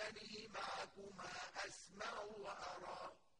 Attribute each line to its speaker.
Speaker 1: إنني معكما أسمع وأرى